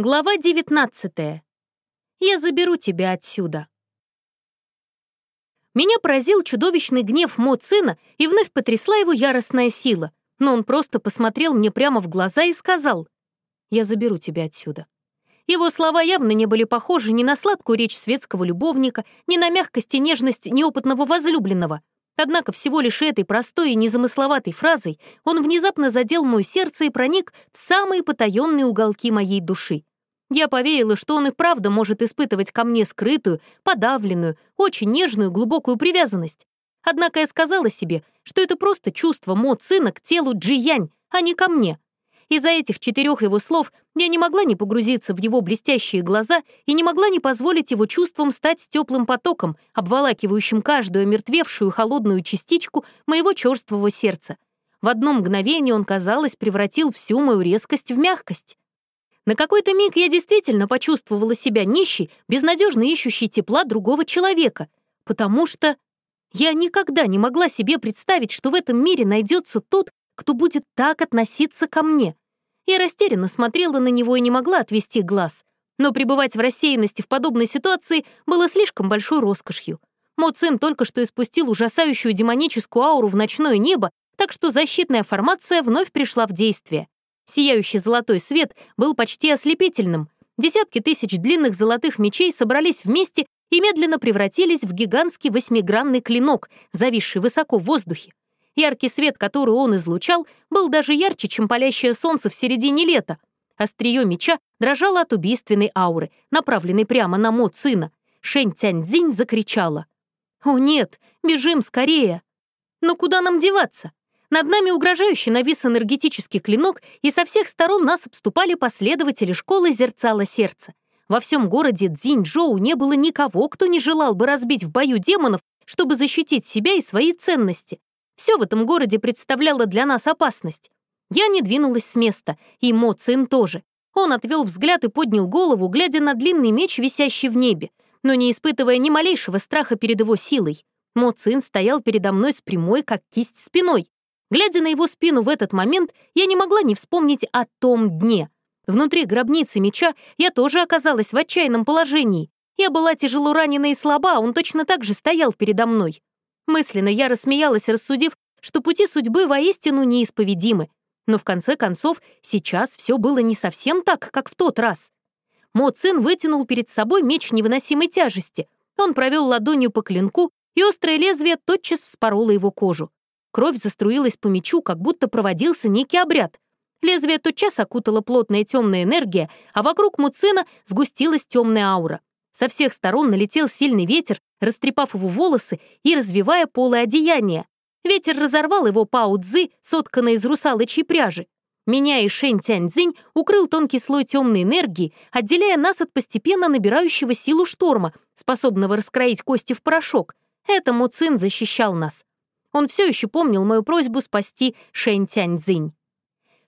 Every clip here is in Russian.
Глава 19. Я заберу тебя отсюда. Меня поразил чудовищный гнев Мо Цина, и вновь потрясла его яростная сила. Но он просто посмотрел мне прямо в глаза и сказал, «Я заберу тебя отсюда». Его слова явно не были похожи ни на сладкую речь светского любовника, ни на мягкость и нежность неопытного возлюбленного. Однако всего лишь этой простой и незамысловатой фразой он внезапно задел мое сердце и проник в самые потаенные уголки моей души. Я поверила, что он и правда может испытывать ко мне скрытую, подавленную, очень нежную, глубокую привязанность. Однако я сказала себе, что это просто чувство Мо Цина к телу Джи Янь, а не ко мне. Из-за этих четырех его слов я не могла не погрузиться в его блестящие глаза и не могла не позволить его чувствам стать теплым потоком, обволакивающим каждую мертвевшую холодную частичку моего черствого сердца. В одно мгновение он, казалось, превратил всю мою резкость в мягкость. На какой-то миг я действительно почувствовала себя нищей, безнадежно ищущей тепла другого человека, потому что я никогда не могла себе представить, что в этом мире найдется тот, кто будет так относиться ко мне. Я растерянно смотрела на него и не могла отвести глаз. Но пребывать в рассеянности в подобной ситуации было слишком большой роскошью. Моцин только что испустил ужасающую демоническую ауру в ночное небо, так что защитная формация вновь пришла в действие. Сияющий золотой свет был почти ослепительным. Десятки тысяч длинных золотых мечей собрались вместе и медленно превратились в гигантский восьмигранный клинок, зависший высоко в воздухе. Яркий свет, который он излучал, был даже ярче, чем палящее солнце в середине лета. Острие меча дрожало от убийственной ауры, направленной прямо на Мо Цина. Шэнь Цяньцзинь закричала. «О нет, бежим скорее!» «Но куда нам деваться? Над нами угрожающе навис энергетический клинок, и со всех сторон нас обступали последователи школы Зерцала Сердца. Во всем городе Цзиньчжоу не было никого, кто не желал бы разбить в бою демонов, чтобы защитить себя и свои ценности. Все в этом городе представляло для нас опасность. Я не двинулась с места, и Мо Цин тоже. Он отвел взгляд и поднял голову, глядя на длинный меч, висящий в небе, но не испытывая ни малейшего страха перед его силой. Мо Цин стоял передо мной с прямой, как кисть, спиной. Глядя на его спину в этот момент, я не могла не вспомнить о том дне. Внутри гробницы меча я тоже оказалась в отчаянном положении. Я была тяжело ранена и слаба, он точно так же стоял передо мной. Мысленно я рассмеялась, рассудив, что пути судьбы воистину неисповедимы. Но в конце концов, сейчас все было не совсем так, как в тот раз. Мо Цин вытянул перед собой меч невыносимой тяжести. Он провел ладонью по клинку, и острое лезвие тотчас вспороло его кожу. Кровь заструилась по мечу, как будто проводился некий обряд. Лезвие тотчас окутала плотная темная энергия, а вокруг Муцина сгустилась темная аура. Со всех сторон налетел сильный ветер, растрепав его волосы и развивая полое одеяние. Ветер разорвал его пау-дзы, сотканной из русалочьей пряжи. Меня и Шэнь Тяньцзинь укрыл тонкий слой темной энергии, отделяя нас от постепенно набирающего силу шторма, способного раскроить кости в порошок. Это Муцин защищал нас. Он все еще помнил мою просьбу спасти Шэнь Тяньцзинь.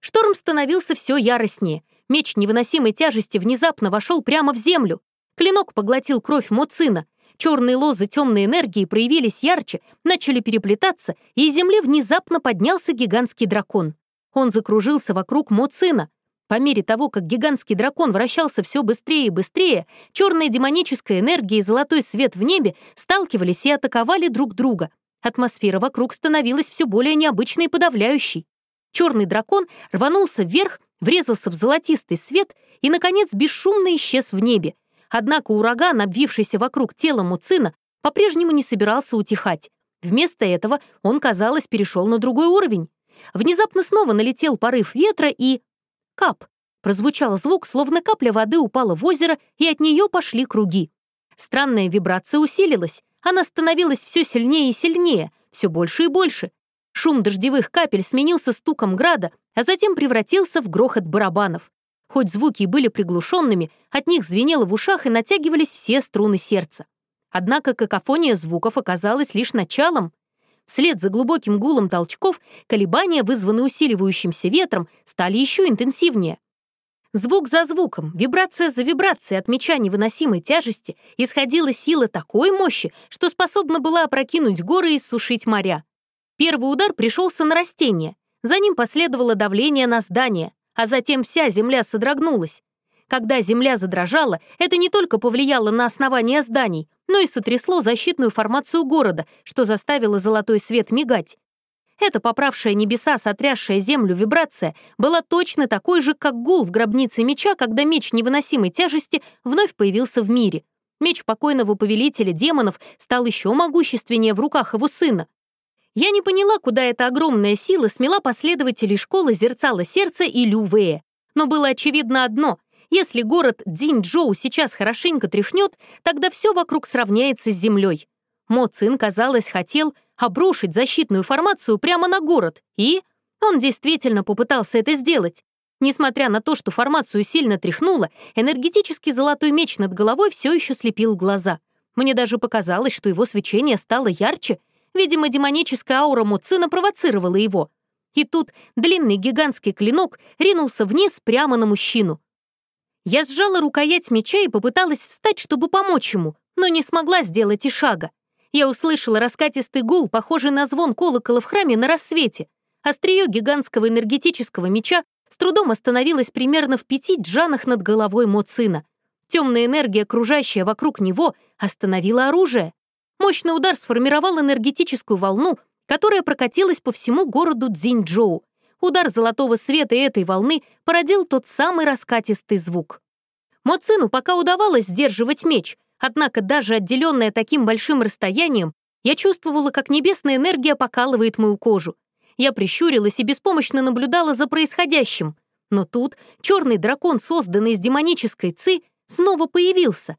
Шторм становился все яростнее. Меч невыносимой тяжести внезапно вошел прямо в землю. Клинок поглотил кровь Моцина. Черные лозы темной энергии проявились ярче, начали переплетаться, и из земли внезапно поднялся гигантский дракон. Он закружился вокруг Моцина. По мере того, как гигантский дракон вращался все быстрее и быстрее, черная демоническая энергия и золотой свет в небе сталкивались и атаковали друг друга. Атмосфера вокруг становилась все более необычной и подавляющей. Черный дракон рванулся вверх, врезался в золотистый свет и, наконец, бесшумно исчез в небе. Однако ураган, обвившийся вокруг тела Муцина, по-прежнему не собирался утихать. Вместо этого он, казалось, перешел на другой уровень. Внезапно снова налетел порыв ветра и... Кап! Прозвучал звук, словно капля воды упала в озеро, и от нее пошли круги. Странная вибрация усилилась. Она становилась все сильнее и сильнее, все больше и больше. Шум дождевых капель сменился стуком града, а затем превратился в грохот барабанов. Хоть звуки и были приглушенными, от них звенело в ушах и натягивались все струны сердца. Однако какофония звуков оказалась лишь началом. Вслед за глубоким гулом толчков колебания, вызванные усиливающимся ветром, стали еще интенсивнее. Звук за звуком, вибрация за вибрацией от меча невыносимой тяжести исходила сила такой мощи, что способна была опрокинуть горы и сушить моря. Первый удар пришелся на растение, за ним последовало давление на здание, а затем вся земля содрогнулась. Когда земля задрожала, это не только повлияло на основание зданий, но и сотрясло защитную формацию города, что заставило золотой свет мигать. Эта поправшая небеса, сотрясшая землю вибрация была точно такой же, как гул в гробнице меча, когда меч невыносимой тяжести вновь появился в мире. Меч покойного повелителя демонов стал еще могущественнее в руках его сына. Я не поняла, куда эта огромная сила смела последователей школы Зерцала Сердца и Лювея. Но было очевидно одно — если город Дзиньчжоу сейчас хорошенько тряхнет, тогда все вокруг сравняется с землей. Мо Цин, казалось, хотел обрушить защитную формацию прямо на город, и он действительно попытался это сделать. Несмотря на то, что формацию сильно тряхнуло, энергетический золотой меч над головой все еще слепил глаза. Мне даже показалось, что его свечение стало ярче. Видимо, демоническая аура Муцина провоцировала его. И тут длинный гигантский клинок ринулся вниз прямо на мужчину. Я сжала рукоять меча и попыталась встать, чтобы помочь ему, но не смогла сделать и шага. Я услышала раскатистый гул, похожий на звон колокола в храме на рассвете. Острие гигантского энергетического меча с трудом остановилось примерно в пяти джанах над головой Моцина. Темная энергия, кружащая вокруг него, остановила оружие. Мощный удар сформировал энергетическую волну, которая прокатилась по всему городу Цзиньчжоу. Удар золотого света этой волны породил тот самый раскатистый звук. Моцину пока удавалось сдерживать меч, однако даже отделенная таким большим расстоянием, я чувствовала, как небесная энергия покалывает мою кожу. Я прищурилась и беспомощно наблюдала за происходящим. Но тут черный дракон, созданный из демонической ци, снова появился.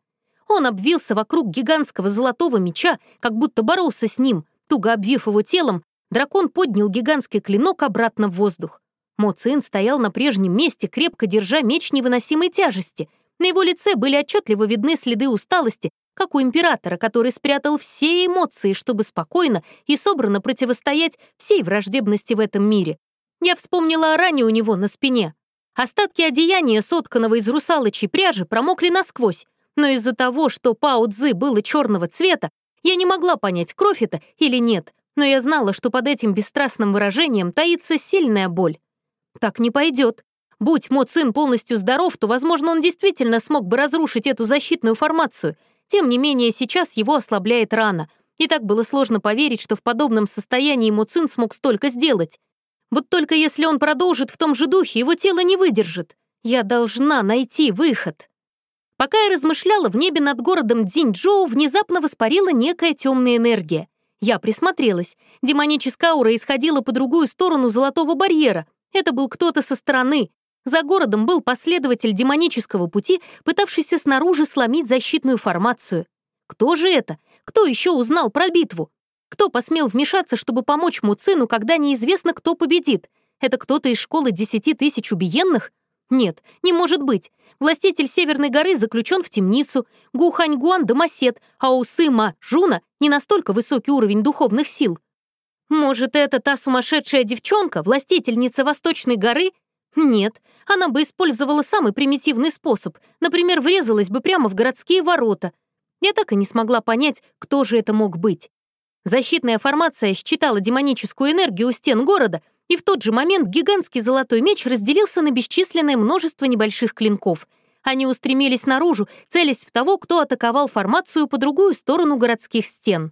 Он обвился вокруг гигантского золотого меча, как будто боролся с ним, туго обвив его телом, Дракон поднял гигантский клинок обратно в воздух. Мо Цин стоял на прежнем месте, крепко держа меч невыносимой тяжести. На его лице были отчетливо видны следы усталости, как у императора, который спрятал все эмоции, чтобы спокойно и собранно противостоять всей враждебности в этом мире. Я вспомнила о ране у него на спине. Остатки одеяния, сотканного из русалочей пряжи, промокли насквозь, но из-за того, что Пао Цзы было черного цвета, я не могла понять, кровь это или нет, но я знала, что под этим бесстрастным выражением таится сильная боль. Так не пойдет. Будь Мо Цин полностью здоров, то, возможно, он действительно смог бы разрушить эту защитную формацию. Тем не менее, сейчас его ослабляет рана. И так было сложно поверить, что в подобном состоянии Мо Цин смог столько сделать. Вот только если он продолжит в том же духе, его тело не выдержит. Я должна найти выход. Пока я размышляла, в небе над городом Дзиньчжоу внезапно воспарила некая темная энергия. Я присмотрелась. Демоническая аура исходила по другую сторону золотого барьера. Это был кто-то со стороны. За городом был последователь демонического пути, пытавшийся снаружи сломить защитную формацию. Кто же это? Кто еще узнал про битву? Кто посмел вмешаться, чтобы помочь Муцину, когда неизвестно, кто победит? Это кто-то из школы десяти тысяч убиенных? Нет, не может быть. Властитель Северной горы заключен в темницу, Гуханьгуан — домосед, а у Сыма Жуна не настолько высокий уровень духовных сил. Может, это та сумасшедшая девчонка, властительница Восточной горы? Нет, она бы использовала самый примитивный способ, например, врезалась бы прямо в городские ворота. Я так и не смогла понять, кто же это мог быть. Защитная формация считала демоническую энергию у стен города и в тот же момент гигантский золотой меч разделился на бесчисленное множество небольших клинков. Они устремились наружу, целясь в того, кто атаковал формацию по другую сторону городских стен.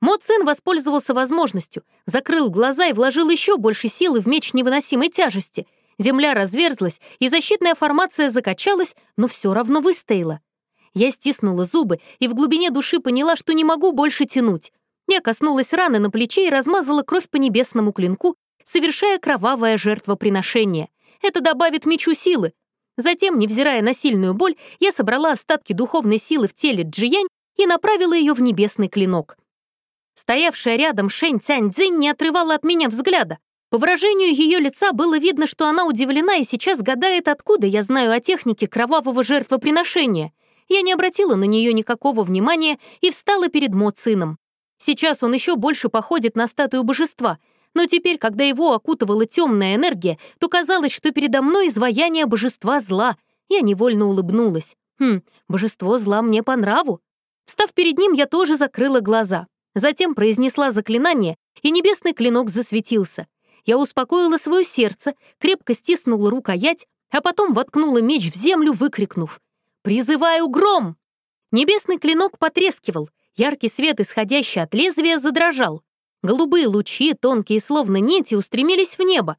Мо Цин воспользовался возможностью, закрыл глаза и вложил еще больше силы в меч невыносимой тяжести. Земля разверзлась, и защитная формация закачалась, но все равно выстояла. Я стиснула зубы и в глубине души поняла, что не могу больше тянуть. Я коснулась раны на плече и размазала кровь по небесному клинку, совершая кровавое жертвоприношение. Это добавит мечу силы. Затем, невзирая на сильную боль, я собрала остатки духовной силы в теле Джиянь и направила ее в небесный клинок. Стоявшая рядом Шэнь Цянь Цзинь не отрывала от меня взгляда. По выражению ее лица было видно, что она удивлена и сейчас гадает, откуда я знаю о технике кровавого жертвоприношения. Я не обратила на нее никакого внимания и встала перед Мо Цином. Сейчас он еще больше походит на статую божества — но теперь, когда его окутывала темная энергия, то казалось, что передо мной изваяние божества зла. Я невольно улыбнулась. Хм, божество зла мне по нраву. Встав перед ним, я тоже закрыла глаза. Затем произнесла заклинание, и небесный клинок засветился. Я успокоила свое сердце, крепко стиснула рукоять, а потом воткнула меч в землю, выкрикнув «Призываю гром!». Небесный клинок потрескивал, яркий свет, исходящий от лезвия, задрожал. Голубые лучи, тонкие словно нити, устремились в небо.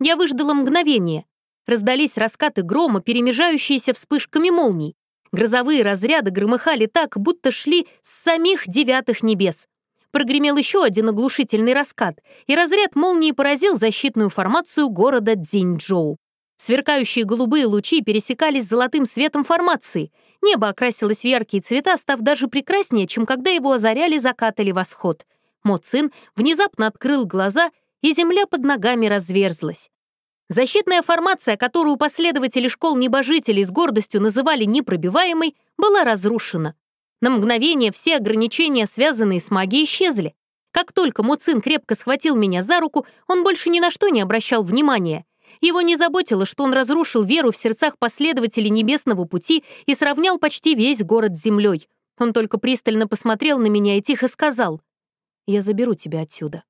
Я выждала мгновение. Раздались раскаты грома, перемежающиеся вспышками молний. Грозовые разряды громыхали так, будто шли с самих девятых небес. Прогремел еще один оглушительный раскат, и разряд молнии поразил защитную формацию города Цзиньчжоу. Сверкающие голубые лучи пересекались золотым светом формации. Небо окрасилось в яркие цвета, став даже прекраснее, чем когда его озаряли закат или восход. Мо Цин внезапно открыл глаза, и земля под ногами разверзлась. Защитная формация, которую последователи школ небожителей с гордостью называли непробиваемой, была разрушена. На мгновение все ограничения, связанные с магией, исчезли. Как только Муцин крепко схватил меня за руку, он больше ни на что не обращал внимания. Его не заботило, что он разрушил веру в сердцах последователей Небесного пути и сравнял почти весь город с землей. Он только пристально посмотрел на меня и тихо сказал, «Я заберу тебя отсюда».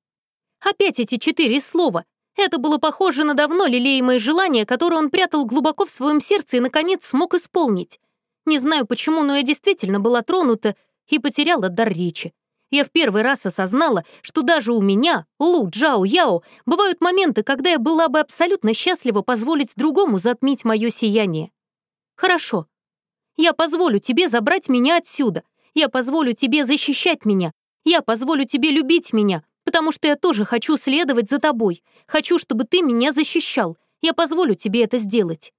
Опять эти четыре слова. Это было похоже на давно лелеемое желание, которое он прятал глубоко в своем сердце и, наконец, смог исполнить. Не знаю почему, но я действительно была тронута и потеряла дар речи. Я в первый раз осознала, что даже у меня, Лу Джао Яо, бывают моменты, когда я была бы абсолютно счастлива позволить другому затмить мое сияние. Хорошо. Я позволю тебе забрать меня отсюда. Я позволю тебе защищать меня. Я позволю тебе любить меня, потому что я тоже хочу следовать за тобой. Хочу, чтобы ты меня защищал. Я позволю тебе это сделать».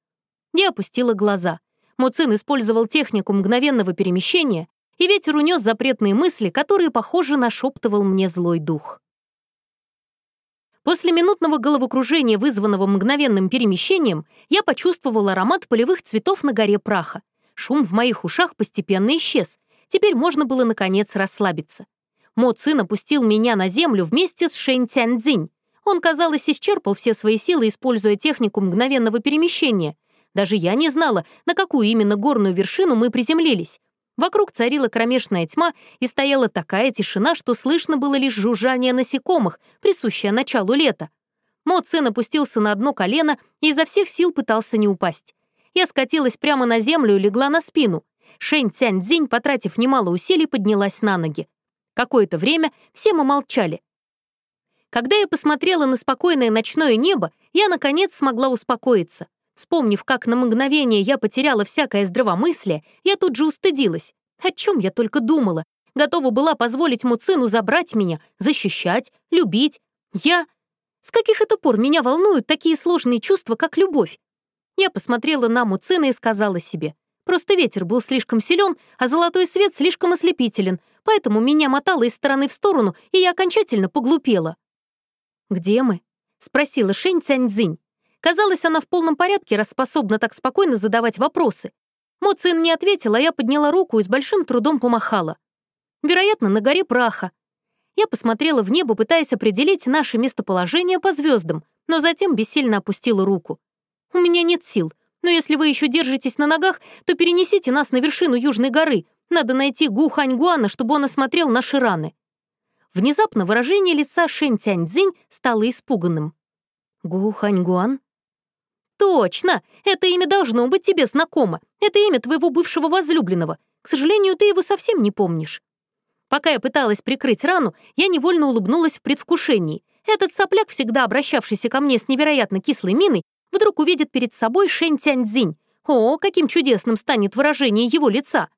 Я опустила глаза. Муцин использовал технику мгновенного перемещения, и ветер унес запретные мысли, которые, похоже, нашептывал мне злой дух. После минутного головокружения, вызванного мгновенным перемещением, я почувствовал аромат полевых цветов на горе праха. Шум в моих ушах постепенно исчез. Теперь можно было, наконец, расслабиться. Мо Цин опустил меня на землю вместе с Шэнь Тяньцзинь. Он, казалось, исчерпал все свои силы, используя технику мгновенного перемещения. Даже я не знала, на какую именно горную вершину мы приземлились. Вокруг царила кромешная тьма, и стояла такая тишина, что слышно было лишь жужжание насекомых, присущее началу лета. Мо Цин опустился на одно колено и изо всех сил пытался не упасть. Я скатилась прямо на землю и легла на спину. Шэнь Цянь Цзинь, потратив немало усилий, поднялась на ноги. Какое-то время все мы молчали. Когда я посмотрела на спокойное ночное небо, я, наконец, смогла успокоиться. Вспомнив, как на мгновение я потеряла всякое здравомыслие, я тут же устыдилась. О чем я только думала. Готова была позволить Муцину забрать меня, защищать, любить. Я... С каких это пор меня волнуют такие сложные чувства, как любовь? Я посмотрела на Муцина и сказала себе. Просто ветер был слишком силен, а золотой свет слишком ослепителен, поэтому меня мотало из стороны в сторону, и я окончательно поглупела. «Где мы?» — спросила Шэнь Цяньцзинь. Казалось, она в полном порядке, раз способна так спокойно задавать вопросы. Мо Цин не ответила, а я подняла руку и с большим трудом помахала. Вероятно, на горе праха. Я посмотрела в небо, пытаясь определить наше местоположение по звездам, но затем бессильно опустила руку. «У меня нет сил, но если вы еще держитесь на ногах, то перенесите нас на вершину Южной горы, надо найти Гу Ханьгуана, чтобы он осмотрел наши раны». Внезапно выражение лица Шэнь Тяньцзинь стало испуганным. «Гу Ханьгуан?» «Точно! Это имя должно быть тебе знакомо. Это имя твоего бывшего возлюбленного. К сожалению, ты его совсем не помнишь». Пока я пыталась прикрыть рану, я невольно улыбнулась в предвкушении. Этот сопляк, всегда обращавшийся ко мне с невероятно кислой миной, вдруг увидит перед собой Шэнь Тяньцзинь. О, каким чудесным станет выражение его лица!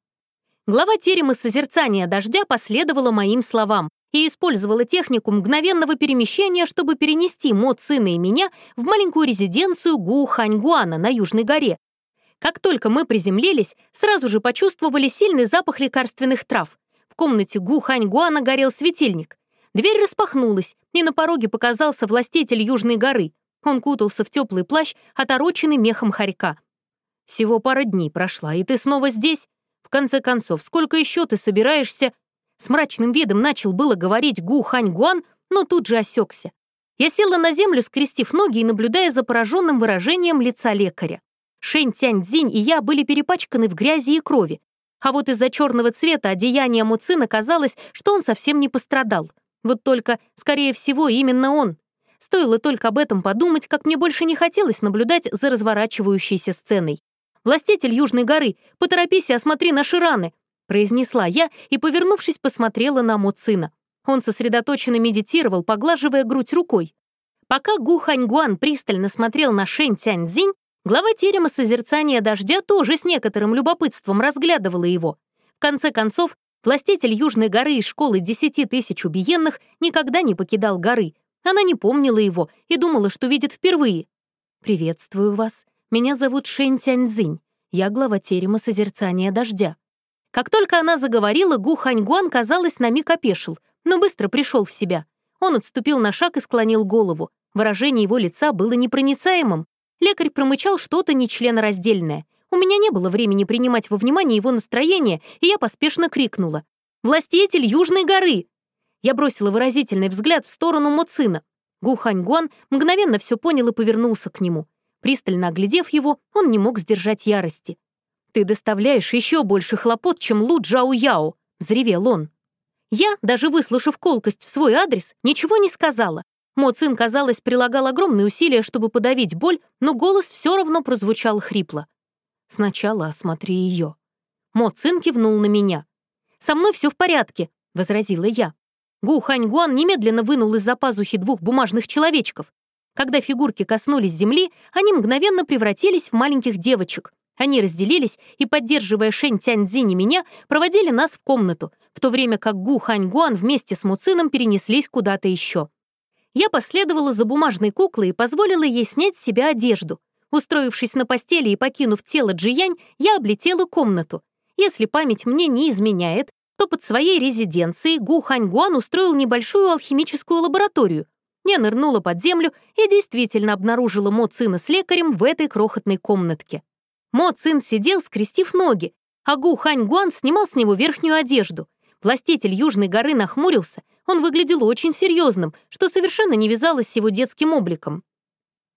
Глава терема созерцания дождя последовала моим словам и использовала технику мгновенного перемещения, чтобы перенести Мо сына и меня в маленькую резиденцию Гу Ханьгуана на Южной горе. Как только мы приземлились, сразу же почувствовали сильный запах лекарственных трав. В комнате Гу Ханьгуана горел светильник. Дверь распахнулась, и на пороге показался властитель Южной горы. Он кутался в теплый плащ, отороченный мехом хорька. «Всего пара дней прошла, и ты снова здесь?» В конце концов, сколько еще ты собираешься...» С мрачным видом начал было говорить Гу Хань Гуан, но тут же осекся. Я села на землю, скрестив ноги и наблюдая за пораженным выражением лица лекаря. Шэнь Тянь Цзинь и я были перепачканы в грязи и крови. А вот из-за черного цвета одеяния Муцина казалось, что он совсем не пострадал. Вот только, скорее всего, именно он. Стоило только об этом подумать, как мне больше не хотелось наблюдать за разворачивающейся сценой. «Властитель Южной горы, поторопись и осмотри наши раны!» произнесла я и, повернувшись, посмотрела на Моцина. Он сосредоточенно медитировал, поглаживая грудь рукой. Пока Гу Ханьгуан пристально смотрел на Шэнь Тяньцзинь, глава терема созерцания дождя тоже с некоторым любопытством разглядывала его. В конце концов, властитель Южной горы из школы десяти тысяч убиенных никогда не покидал горы. Она не помнила его и думала, что видит впервые. «Приветствую вас. Меня зовут Шэнь Тяньцзинь. Я глава терема созерцания дождя». Как только она заговорила, Гу Ханьгуан, казалось, на миг опешил, но быстро пришел в себя. Он отступил на шаг и склонил голову. Выражение его лица было непроницаемым. Лекарь промычал что-то нечленораздельное. У меня не было времени принимать во внимание его настроение, и я поспешно крикнула. «Властитель Южной горы!» Я бросила выразительный взгляд в сторону Моцина. Гу Ханьгуан мгновенно все понял и повернулся к нему. Пристально оглядев его, он не мог сдержать ярости. «Ты доставляешь еще больше хлопот, чем Лу Джао Яо», — взревел он. Я, даже выслушав колкость в свой адрес, ничего не сказала. Мо Цин, казалось, прилагал огромные усилия, чтобы подавить боль, но голос все равно прозвучал хрипло. «Сначала осмотри ее». Мо Цин кивнул на меня. «Со мной все в порядке», — возразила я. Гу Хань Гуан немедленно вынул из-за пазухи двух бумажных человечков. Когда фигурки коснулись земли, они мгновенно превратились в маленьких девочек. Они разделились и, поддерживая Шэнь Тяньцзинь и меня, проводили нас в комнату, в то время как Гу Хань Гуан вместе с Муцином перенеслись куда-то еще. Я последовала за бумажной куклой и позволила ей снять с себя одежду. Устроившись на постели и покинув тело Джиянь, я облетела комнату. Если память мне не изменяет, то под своей резиденцией Гу Хань Гуан устроил небольшую алхимическую лабораторию. Я нырнула под землю и действительно обнаружила Мо Цина с лекарем в этой крохотной комнатке. Мо Цин сидел, скрестив ноги, а Гу Хань Гуан снимал с него верхнюю одежду. Властитель Южной горы нахмурился, он выглядел очень серьезным, что совершенно не вязалось с его детским обликом.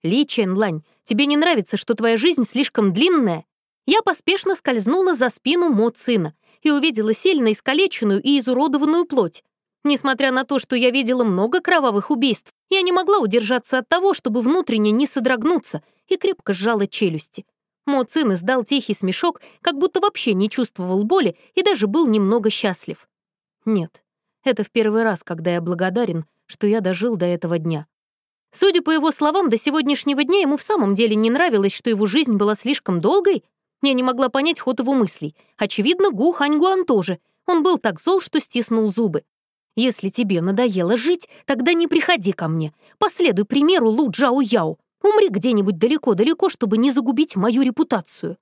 «Ли Чен Лань, тебе не нравится, что твоя жизнь слишком длинная?» Я поспешно скользнула за спину Мо Цина и увидела сильно искалеченную и изуродованную плоть. Несмотря на то, что я видела много кровавых убийств, я не могла удержаться от того, чтобы внутренне не содрогнуться, и крепко сжала челюсти. Мо Цин издал тихий смешок, как будто вообще не чувствовал боли и даже был немного счастлив. Нет, это в первый раз, когда я благодарен, что я дожил до этого дня. Судя по его словам, до сегодняшнего дня ему в самом деле не нравилось, что его жизнь была слишком долгой. Я не могла понять ход его мыслей. Очевидно, Гу Ханьгуан тоже. Он был так зол, что стиснул зубы. «Если тебе надоело жить, тогда не приходи ко мне. Последуй примеру Лу Джао Яо. Умри где-нибудь далеко-далеко, чтобы не загубить мою репутацию».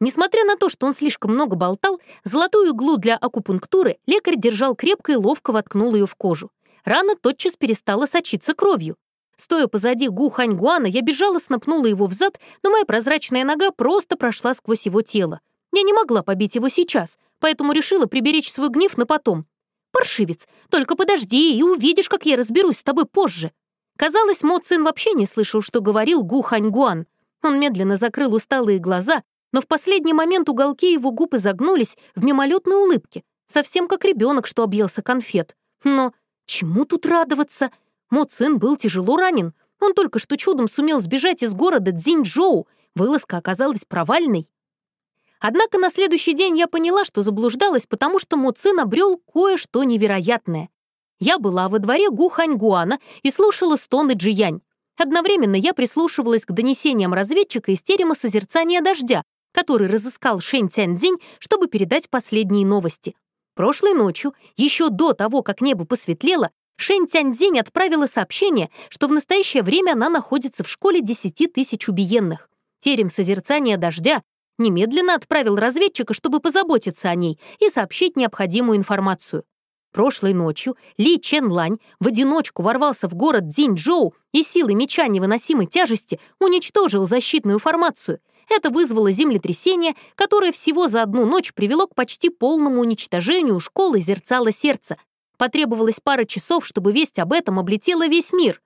Несмотря на то, что он слишком много болтал, золотую иглу для акупунктуры лекарь держал крепко и ловко воткнул ее в кожу. Рана тотчас перестала сочиться кровью. Стоя позади Гу Ханьгуана, я безжалостно пнула его взад, но моя прозрачная нога просто прошла сквозь его тело. Я не могла побить его сейчас, поэтому решила приберечь свой гнев на потом. «Паршивец, только подожди и увидишь, как я разберусь с тобой позже». Казалось, Мо Цин вообще не слышал, что говорил Гу Ханьгуан. Он медленно закрыл усталые глаза но в последний момент уголки его губ изогнулись в мимолетной улыбке, совсем как ребенок, что объелся конфет. Но чему тут радоваться? Мо был тяжело ранен. Он только что чудом сумел сбежать из города Цзиньчжоу. Вылазка оказалась провальной. Однако на следующий день я поняла, что заблуждалась, потому что Мо обрел кое-что невероятное. Я была во дворе Гу Ханьгуана и слушала стоны Джиянь. Одновременно я прислушивалась к донесениям разведчика из терема созерцания дождя, который разыскал Шэнь Цяньцзинь, чтобы передать последние новости. Прошлой ночью, еще до того, как небо посветлело, Шэнь Цяньцзинь отправила сообщение, что в настоящее время она находится в школе десяти тысяч убиенных. Терем созерцания дождя немедленно отправил разведчика, чтобы позаботиться о ней и сообщить необходимую информацию. Прошлой ночью Ли Чен Лань в одиночку ворвался в город Цзиньчжоу и силой меча невыносимой тяжести уничтожил защитную формацию, это вызвало землетрясение, которое всего за одну ночь привело к почти полному уничтожению школы зерцала сердца. Потребовалось пара часов, чтобы весть об этом облетела весь мир.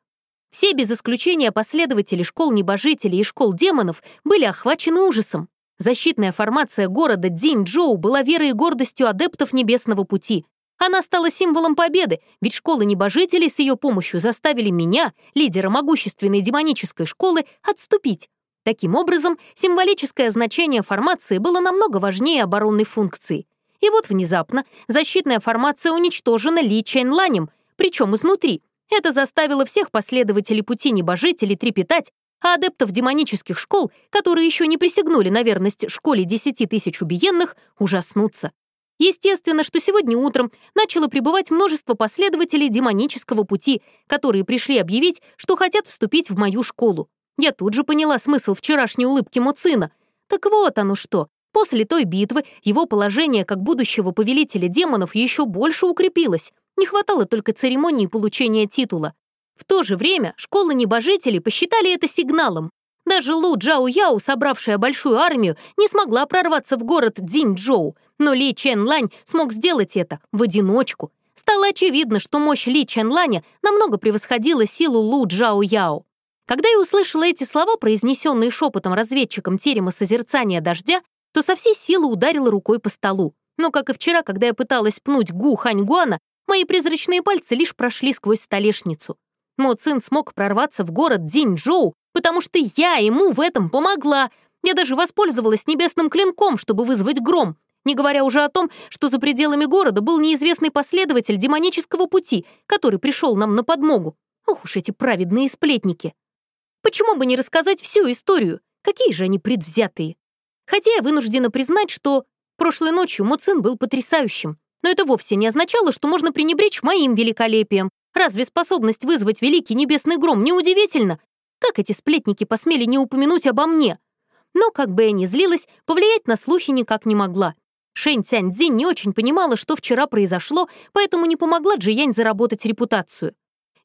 Все без исключения последователи школ небожителей и школ демонов были охвачены ужасом. Защитная формация города Дзиньчжоу была верой и гордостью адептов Небесного Пути. Она стала символом победы, ведь школы небожителей с ее помощью заставили меня, лидера могущественной демонической школы, отступить. Таким образом, символическое значение формации было намного важнее оборонной функции. И вот внезапно защитная формация уничтожена Ли Чэнь-Ланем, причем изнутри. Это заставило всех последователей пути небожителей трепетать, а адептов демонических школ, которые еще не присягнули на верность школе десяти тысяч убиенных, ужаснуться. Естественно, что сегодня утром начало прибывать множество последователей демонического пути, которые пришли объявить, что хотят вступить в мою школу. Я тут же поняла смысл вчерашней улыбки Муцина. Так вот оно что. После той битвы его положение как будущего повелителя демонов еще больше укрепилось. Не хватало только церемонии получения титула. В то же время школы небожителей посчитали это сигналом. Даже Лу Джао Яо, собравшая большую армию, не смогла прорваться в город Цзиньчжоу, но Ли Чен Лань смог сделать это в одиночку. Стало очевидно, что мощь Ли Чен Ланя намного превосходила силу Лу Джао Яо. Когда я услышала эти слова, произнесенные шепотом разведчиком терема созерцания дождя, то со всей силы ударила рукой по столу. Но, как и вчера, когда я пыталась пнуть Гу Ханьгуана, мои призрачные пальцы лишь прошли сквозь столешницу. Мо Цин смог прорваться в город Диньчжоу, потому что я ему в этом помогла. Я даже воспользовалась небесным клинком, чтобы вызвать гром, не говоря уже о том, что за пределами города был неизвестный последователь демонического пути, который пришел нам на подмогу. Ох уж эти праведные сплетники. Почему бы не рассказать всю историю? Какие же они предвзятые. Хотя я вынуждена признать, что прошлой ночью Муцин был потрясающим. Но это вовсе не означало, что можно пренебречь моим великолепием. Разве способность вызвать великий небесный гром не удивительно? Как эти сплетники посмели не упомянуть обо мне? Но, как бы я ни злилась, повлиять на слухи никак не могла. Шэнь Цяньцзинь не очень понимала, что вчера произошло, поэтому не помогла Джиянь заработать репутацию.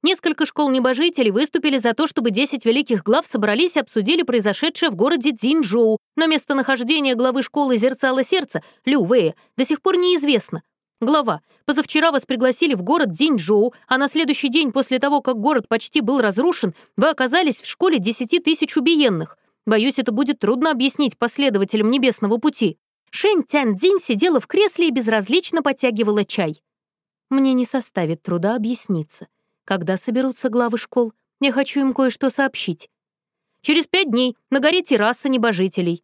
Несколько школ небожителей выступили за то, чтобы 10 великих глав собрались и обсудили произошедшее в городе Цзиньчжоу, но местонахождение главы школы Зерцало Сердца, Лю Вэя, до сих пор неизвестно. Глава, позавчера вас пригласили в город Цзиньчжоу, а на следующий день после того, как город почти был разрушен, вы оказались в школе 10 тысяч убиенных. Боюсь, это будет трудно объяснить последователям Небесного пути. Шэнь Тяньцзинь сидела в кресле и безразлично подтягивала чай. Мне не составит труда объясниться. Когда соберутся главы школ, я хочу им кое-что сообщить. Через пять дней на горе терраса небожителей.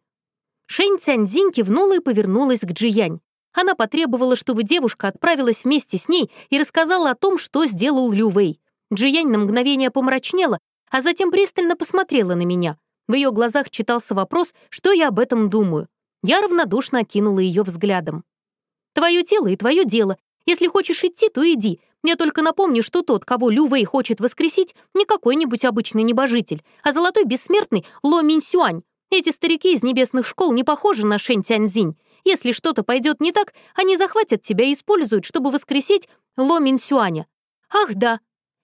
Шэнь Цяньцзинь кивнула и повернулась к Джиянь. Она потребовала, чтобы девушка отправилась вместе с ней и рассказала о том, что сделал Лю Вэй. Джиянь на мгновение помрачнела, а затем пристально посмотрела на меня. В ее глазах читался вопрос, что я об этом думаю. Я равнодушно окинула ее взглядом. «Твое тело и твое дело. Если хочешь идти, то иди. Я только напомню, что тот, кого Лю Вэй хочет воскресить, не какой-нибудь обычный небожитель, а золотой бессмертный Ло Минсюань. Эти старики из небесных школ не похожи на Шэнь Тяньзинь. Если что-то пойдет не так, они захватят тебя и используют, чтобы воскресить Ло Минсюаня. Ах да,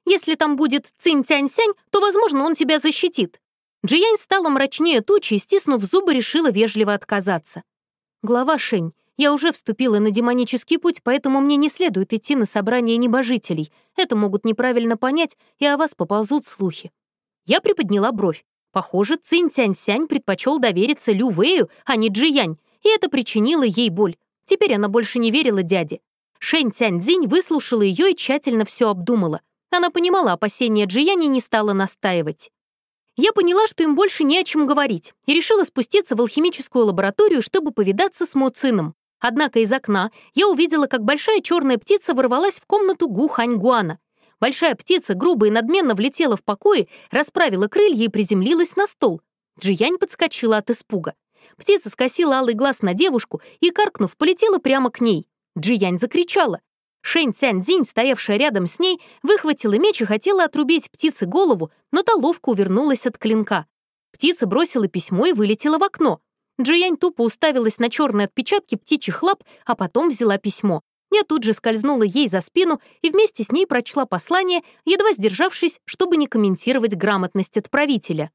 если там будет Цинь Тянь-Сянь, то, возможно, он тебя защитит. Джиянь стала мрачнее тучи и, стиснув зубы, решила вежливо отказаться. «Глава Шень, я уже вступила на демонический путь, поэтому мне не следует идти на собрание небожителей. Это могут неправильно понять, и о вас поползут слухи». Я приподняла бровь. Похоже, Цинь Тянь-Сянь предпочел довериться Лю Вэю, а не Джиянь, и это причинило ей боль. Теперь она больше не верила дяде. Шэнь Цянь-Дзинь выслушала ее и тщательно все обдумала. Она понимала опасения Джияни и не стала настаивать. Я поняла, что им больше не о чем говорить, и решила спуститься в алхимическую лабораторию, чтобы повидаться с Моцином. Однако из окна я увидела, как большая черная птица ворвалась в комнату Гу Ханьгуана. Большая птица грубо и надменно влетела в покои, расправила крылья и приземлилась на стол. Джиянь подскочила от испуга. Птица скосила алый глаз на девушку и, каркнув, полетела прямо к ней. Джиянь закричала. Шэнь Цяньцзинь, стоявшая рядом с ней, выхватила меч и хотела отрубить птице голову, но та ловко увернулась от клинка. Птица бросила письмо и вылетела в окно. Джиянь тупо уставилась на черные отпечатки птичьих лап, а потом взяла письмо. Я тут же скользнула ей за спину и вместе с ней прочла послание, едва сдержавшись, чтобы не комментировать грамотность отправителя.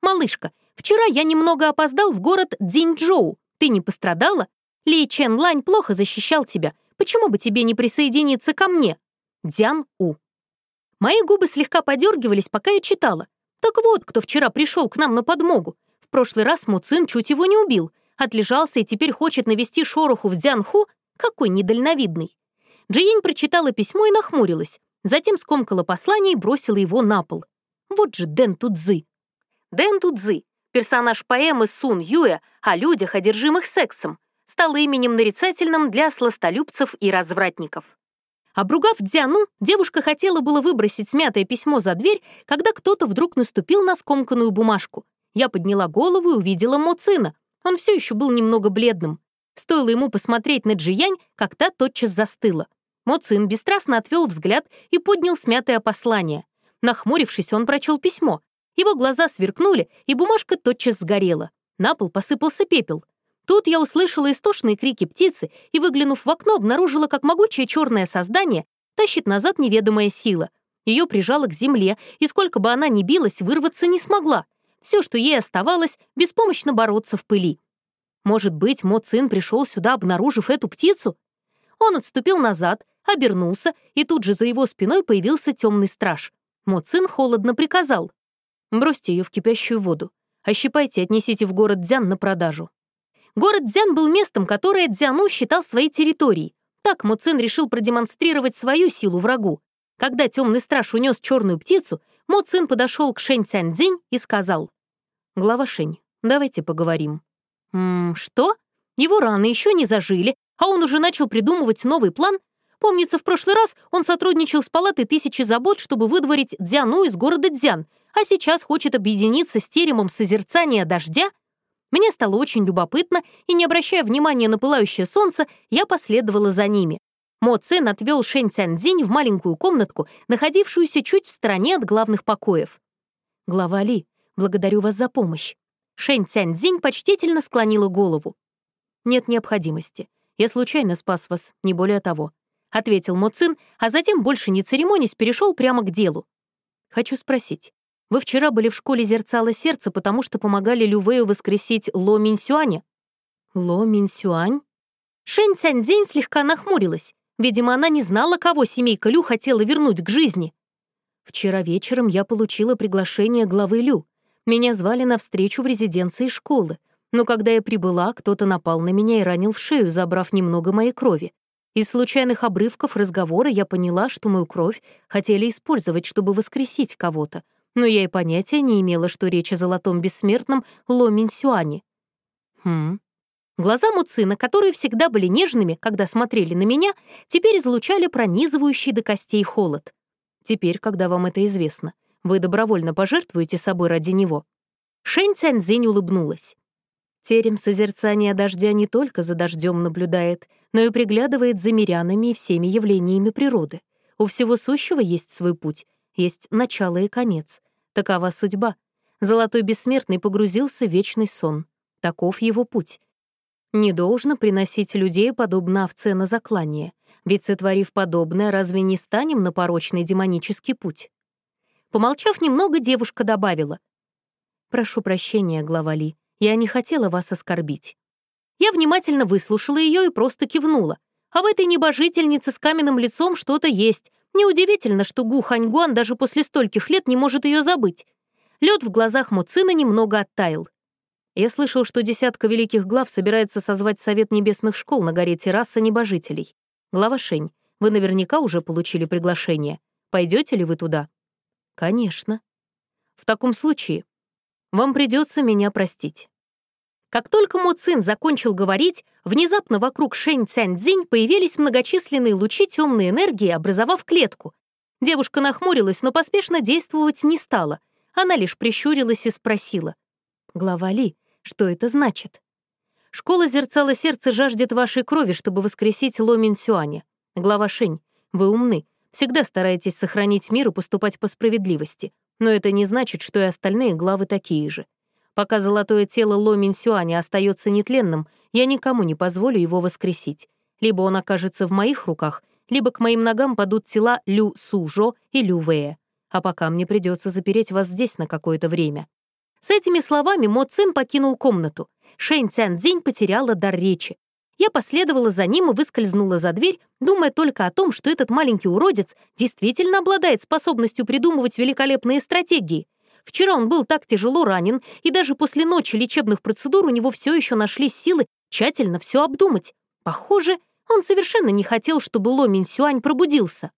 «Малышка, вчера я немного опоздал в город Цзиньчжоу. Ты не пострадала? Ли Чен Лань плохо защищал тебя. Почему бы тебе не присоединиться ко мне? Дзян У. Мои губы слегка подергивались, пока я читала. Так вот, кто вчера пришел к нам на подмогу. В прошлый раз Муцин чуть его не убил. Отлежался и теперь хочет навести шороху в Дзянху? Какой недальновидный. Джиень прочитала письмо и нахмурилась. Затем скомкала послание и бросила его на пол. Вот же Дэн Тудзы. Дэн Тудзы, персонаж поэмы Сун Юэ о людях, одержимых сексом, стал именем нарицательным для сластолюбцев и развратников. Обругав Дзяну, девушка хотела было выбросить смятое письмо за дверь, когда кто-то вдруг наступил на скомканную бумажку. Я подняла голову и увидела Моцина. Он все еще был немного бледным. Стоило ему посмотреть на Джиянь, как та тотчас застыла. Моцин бесстрастно отвел взгляд и поднял смятое послание. Нахмурившись, он прочел письмо. Его глаза сверкнули, и бумажка тотчас сгорела. На пол посыпался пепел. Тут я услышала истошные крики птицы и, выглянув в окно, обнаружила, как могучее черное создание тащит назад неведомая сила. Ее прижало к земле, и сколько бы она ни билась, вырваться не смогла. Все, что ей оставалось, беспомощно бороться в пыли. Может быть, Мо Цин пришел сюда, обнаружив эту птицу? Он отступил назад, обернулся, и тут же за его спиной появился темный страж. Мо Цин холодно приказал. «Бросьте ее в кипящую воду. Ощипайте и отнесите в город Дзян на продажу». Город Дзян был местом, которое Дзяну считал своей территорией. Так Мо решил продемонстрировать свою силу врагу. Когда темный страж унес черную птицу, Мо подошел к Шэнь Цяньцзинь и сказал. «Глава Шэнь, давайте поговорим». «Ммм, что? Его раны еще не зажили, а он уже начал придумывать новый план? Помнится, в прошлый раз он сотрудничал с палатой тысячи забот, чтобы выдворить Дзяну из города Дзян, а сейчас хочет объединиться с теремом созерцания дождя? Мне стало очень любопытно, и, не обращая внимания на пылающее солнце, я последовала за ними. Мо Цен отвел Шэнь Цяньцзинь в маленькую комнатку, находившуюся чуть в стороне от главных покоев. «Глава Ли, благодарю вас за помощь. Шэнь Цяньцзинь почтительно склонила голову. «Нет необходимости. Я случайно спас вас, не более того», — ответил Мо Цин, а затем, больше не церемонясь, перешел прямо к делу. «Хочу спросить, вы вчера были в школе «Зерцало сердца», потому что помогали Лювею воскресить Ло Минсюаня?» «Ло Минсюань?» Шэнь Цяньцзинь слегка нахмурилась. Видимо, она не знала, кого семейка Лю хотела вернуть к жизни. «Вчера вечером я получила приглашение главы Лю. Меня звали на встречу в резиденции школы, но когда я прибыла, кто-то напал на меня и ранил в шею, забрав немного моей крови. Из случайных обрывков разговора я поняла, что мою кровь хотели использовать, чтобы воскресить кого-то, но я и понятия не имела, что речь о золотом бессмертном Ло Минсюане. Хм. Глаза Муцина, которые всегда были нежными, когда смотрели на меня, теперь излучали пронизывающий до костей холод. Теперь, когда вам это известно, вы добровольно пожертвуете собой ради него». Шэнь Цяньцзинь улыбнулась. Терем созерцания дождя не только за дождем наблюдает, но и приглядывает за мирянами и всеми явлениями природы. У всего сущего есть свой путь, есть начало и конец. Такова судьба. Золотой бессмертный погрузился в вечный сон. Таков его путь. Не должно приносить людей, подобно овце на заклание. Ведь, сотворив подобное, разве не станем на порочный демонический путь? Помолчав немного, девушка добавила. «Прошу прощения, глава Ли, я не хотела вас оскорбить». Я внимательно выслушала ее и просто кивнула. А в этой небожительнице с каменным лицом что-то есть. Неудивительно, что Гу Ханьгуан даже после стольких лет не может ее забыть. Лед в глазах Муцина немного оттаял. Я слышал, что десятка великих глав собирается созвать Совет Небесных Школ на горе Терраса Небожителей. Глава Шень, вы наверняка уже получили приглашение. Пойдете ли вы туда? Конечно. В таком случае вам придется меня простить. Как только Мо Цин закончил говорить, внезапно вокруг Шэнь Цянь-Дзинь появились многочисленные лучи темной энергии, образовав клетку. Девушка нахмурилась, но поспешно действовать не стала. Она лишь прищурилась и спросила. «Глава Ли, что это значит?» «Школа зерцала сердце жаждет вашей крови, чтобы воскресить Ло Мин Сюаня. Глава Шэнь, вы умны. Всегда стараетесь сохранить мир и поступать по справедливости. Но это не значит, что и остальные главы такие же. Пока золотое тело Ло Минсюаня остается нетленным, я никому не позволю его воскресить. Либо он окажется в моих руках, либо к моим ногам падут тела Лю Сужо и Лю Вэя. А пока мне придется запереть вас здесь на какое-то время». С этими словами Мо Цин покинул комнату. Шэнь Цянзинь потеряла дар речи. Я последовала за ним и выскользнула за дверь, думая только о том, что этот маленький уродец действительно обладает способностью придумывать великолепные стратегии. Вчера он был так тяжело ранен, и даже после ночи лечебных процедур у него все еще нашлись силы тщательно все обдумать. Похоже, Он совершенно не хотел, чтобы Ло Минсюань пробудился.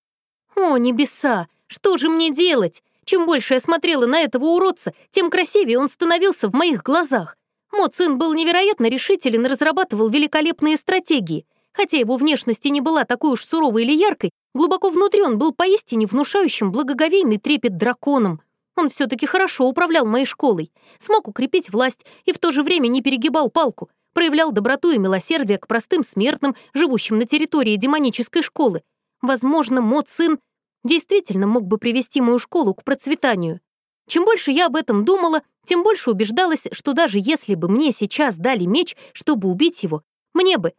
О, небеса! Что же мне делать? Чем больше я смотрела на этого уродца, тем красивее он становился в моих глазах. Мо Цин был невероятно решителен и разрабатывал великолепные стратегии. Хотя его внешность и не была такой уж суровой или яркой, глубоко внутри он был поистине внушающим благоговейный трепет драконом. Он все-таки хорошо управлял моей школой, смог укрепить власть и в то же время не перегибал палку, проявлял доброту и милосердие к простым смертным, живущим на территории демонической школы. Возможно, Мо Цин действительно мог бы привести мою школу к процветанию. Чем больше я об этом думала, тем больше убеждалась, что даже если бы мне сейчас дали меч, чтобы убить его, мне бы,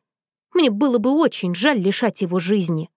мне было бы очень жаль лишать его жизни.